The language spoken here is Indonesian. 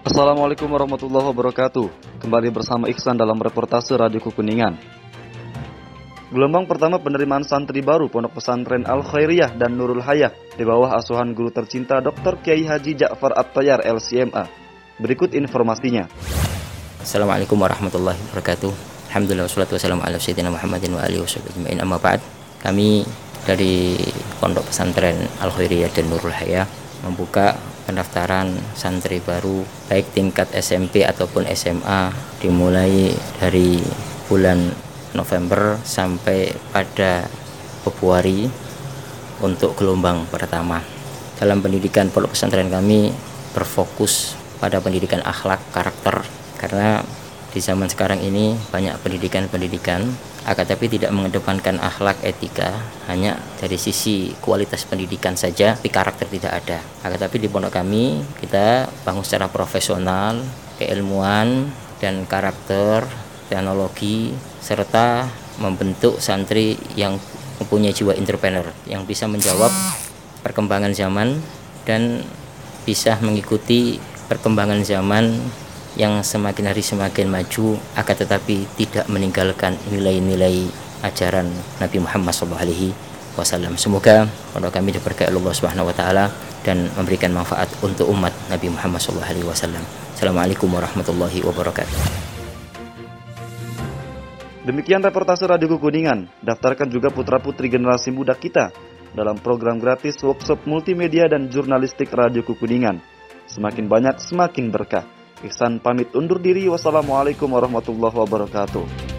Assalamualaikum warahmatullahi wabarakatuh. Kembali bersama Iksan dalam reportase Radio Kukuningan. Gelombang pertama penerimaan santri baru Pondok Pesantren Al Khairiyah dan Nurul Hayah di bawah asuhan guru tercinta Dr. Kiai Haji Ja'far At-Tayyar LCMA. Berikut informasinya. Assalamualaikum warahmatullahi wabarakatuh. Alhamdulillah wassalatu wassalamu ala sayyidina Muhammadin wa alihi wasallam. Amma ba'd. Kami dari Pondok Pesantren Al Khairiyah dan Nurul Hayah membuka pendaftaran santri baru baik tingkat SMP ataupun SMA dimulai dari bulan November sampai pada Februari untuk gelombang pertama. Dalam pendidikan pondok pesantren kami berfokus pada pendidikan akhlak, karakter karena di zaman sekarang ini banyak pendidikan-pendidikan akan tapi tidak mengedepankan akhlak etika hanya dari sisi kualitas pendidikan saja tapi karakter tidak ada. Akan tapi di pondok kami kita bangun secara profesional keilmuan dan karakter teknologi serta membentuk santri yang mempunyai jiwa entrepreneur yang bisa menjawab perkembangan zaman dan bisa mengikuti perkembangan zaman yang semakin hari semakin maju akan tetapi tidak meninggalkan nilai-nilai ajaran Nabi Muhammad SAW. Semoga pondok kami diberkahi Allah Subhanahu wa taala dan memberikan manfaat untuk umat Nabi Muhammad SAW. Assalamualaikum warahmatullahi wabarakatuh. Demikian reportase Radio Kukuningan. Daftarkan juga putra-putri generasi muda kita dalam program gratis workshop multimedia dan jurnalistik Radio Kukuningan. Semakin banyak, semakin berkah. Ihsan pamit undur diri. Wassalamualaikum warahmatullahi wabarakatuh.